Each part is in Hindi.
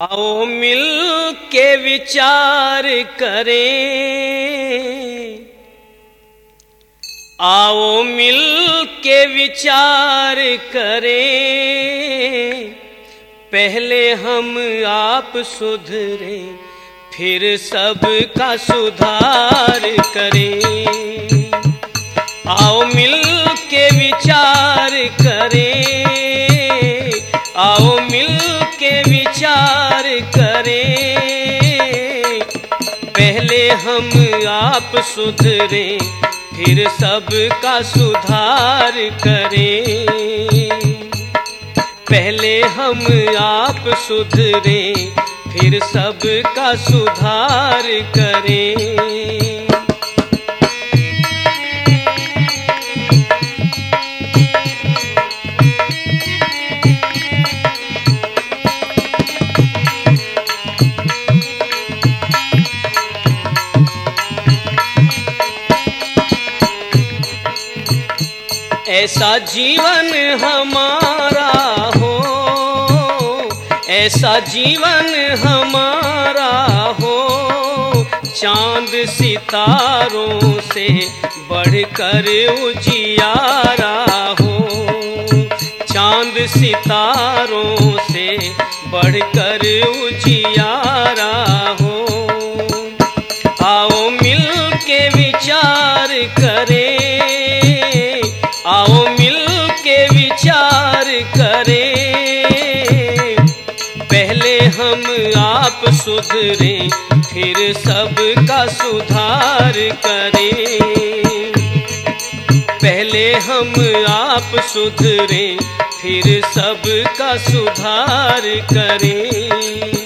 आओ मिल के विचार करें। आओ मिल के विचार करें। पहले हम आप सुधरे, फिर सबका सुधार करें। आओ मिल के विचार करें। आओ मिल के विचार करें। पहले हम आप सुधरे, फिर सबका सुधार करें। पहले हम आप सुधरे, फिर सबका सुधार करें। ऐसा जीवन हमारा हो, ऐसा जीवन हमारा हो, चाँद सितारों से बढ़कर उजियारा हो, चाँद सितारों से बढ़कर उजियारा हम आप सुधरे, फिर सबका सुधार करें। पहले हम आप सुधरे, फिर सबका सुधार करें।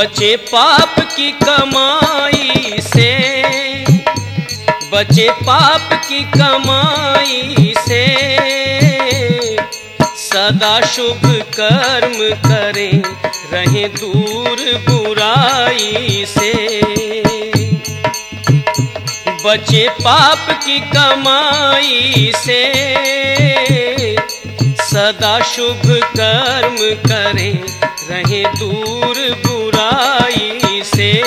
बचे पाप की कमाई से। बचे पाप की कमाई से। सदा शुभ कर्म करें, रहें दूर बुराई से। बचे पाप की कमाई से। सदा शुभ कर्म करें, रहें दूर बुराई से।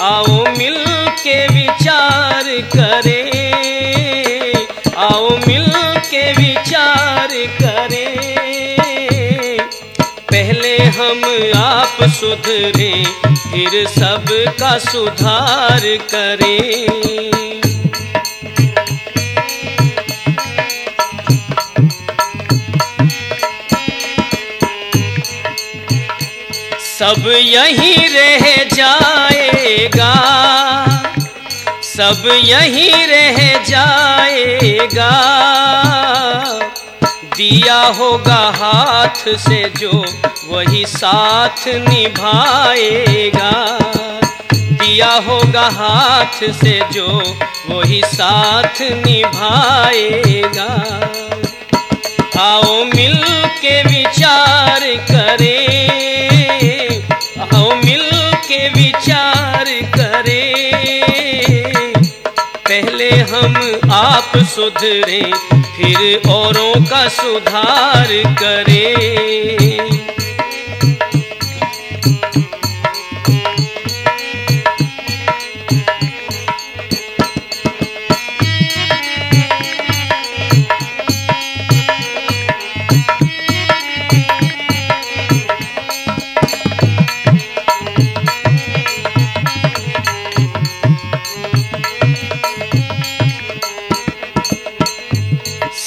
आओ मिल के विचार करें। आओ मिल के विचार करें। पहले हम आप सुधरे, फिर सबका सुधार करें। सब यहीं रह जाएगा। सब यहीं रह जाएगा। दिया होगा हाथ से जो वही साथ निभाएगा। दिया होगा हाथ से जो वही साथ निभाएगा। आओ मिल के विचार करें। पहले हम आप सुधरे फिर औरों का सुधार करें।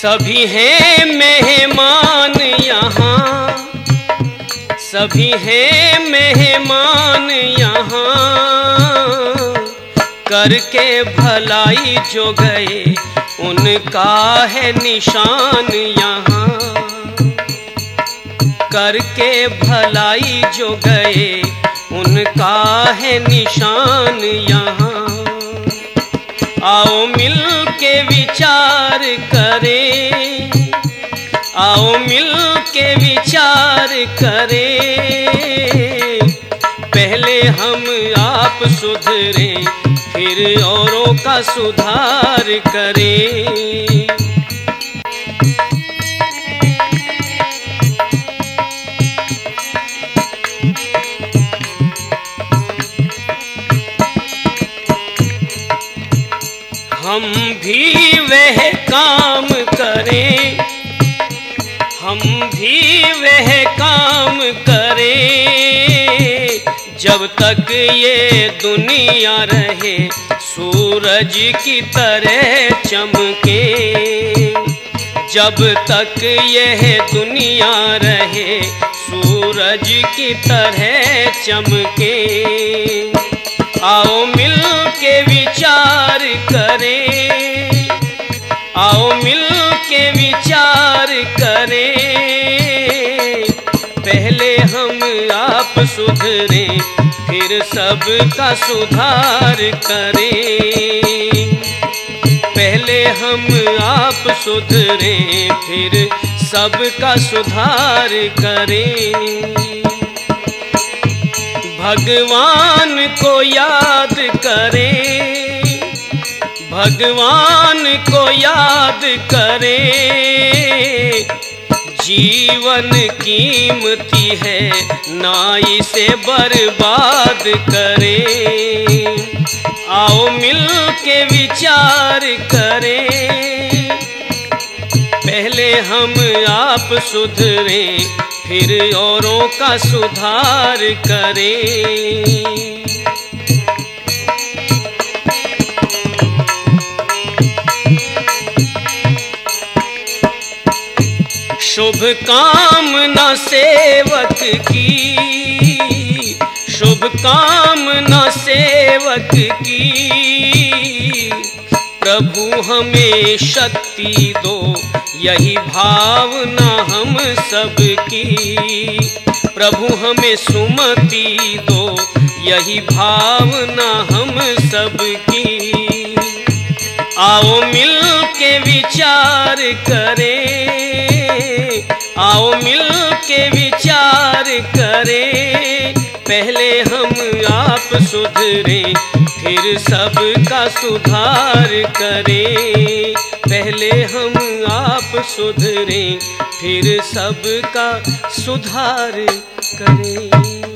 सभी हैं मेहमान यहाँ। सभी हैं मेहमान यहाँ। करके भलाई जो गए, उनका है निशान यहाँ। करके भलाई जो गए, उनका है निशान यहाँ। आओ मिल विचार करें। आओ मिल के विचार करें। पहले हम आप सुधरे, फिर औरों का सुधार करें। हम भी वह काम करें। हम भी वह काम करें। जब तक ये दुनिया रहे, सूरज की तरह चमके। जब तक यह दुनिया रहे, सूरज की तरह चमके। आओ मिल आप सुधरे, फिर सबका सुधार करें। पहले हम आप सुधरे, फिर सबका सुधार करें। भगवान को याद करें, भगवान को याद करें। जीवन कीमती है ना इसे बर्बाद करें। आओ मिल के विचार करें। पहले हम आप सुधरे, फिर औरों का सुधार करें। शुभ कामना सेवक की। शुभ कामना सेवक की। प्रभु हमें शक्ति दो, यही भावना हम सबकी। प्रभु हमें सुमति दो, यही भावना हम सबकी। आओ मिल के विचार करें। करें, पहले हम आप सुधरे, फिर सबका सुधार करें। पहले हम आप सुधरे, फिर सबका सुधार करें।